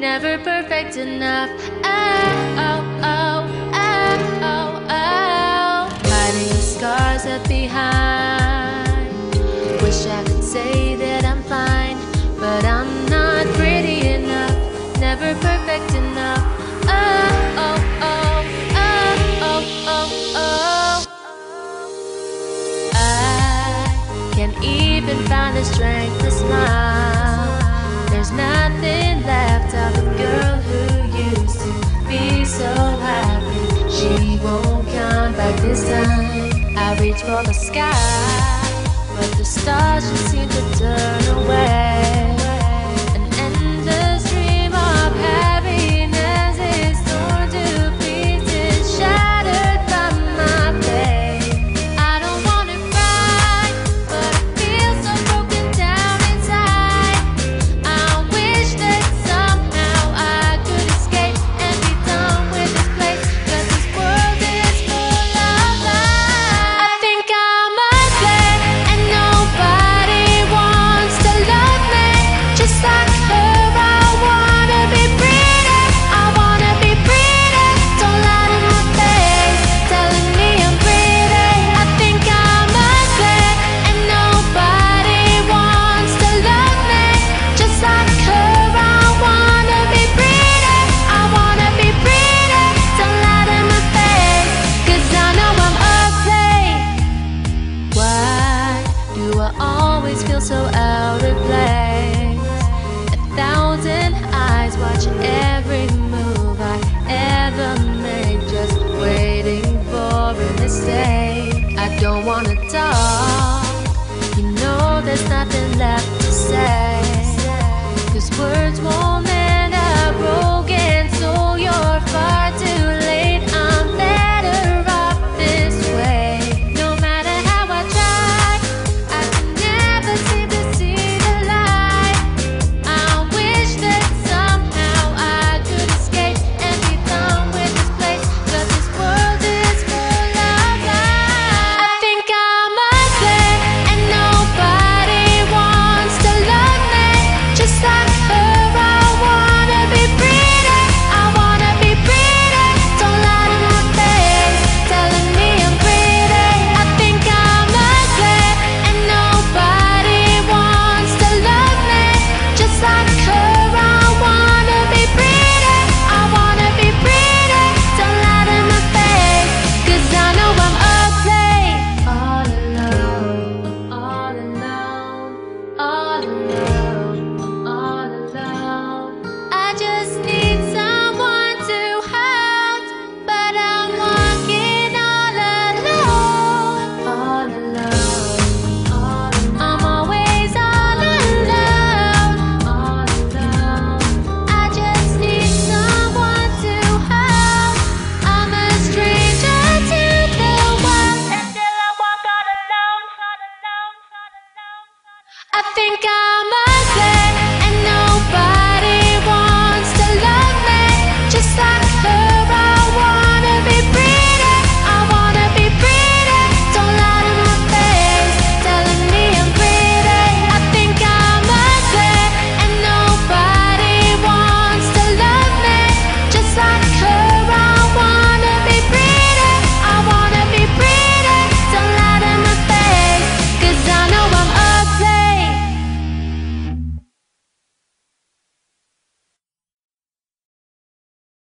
never perfect enough. Oh, oh, oh, oh, oh, oh. Hiding the scars left behind. Wish I could say that I'm fine, but I'm not pretty enough, never perfect enough. Oh, oh, oh, oh, oh, oh, oh. I can't even find the strength to smile. There's nothing. for the sky, but the stars just seem to turn away. say I don't wanna talk. You know there's nothing left. I think I'm a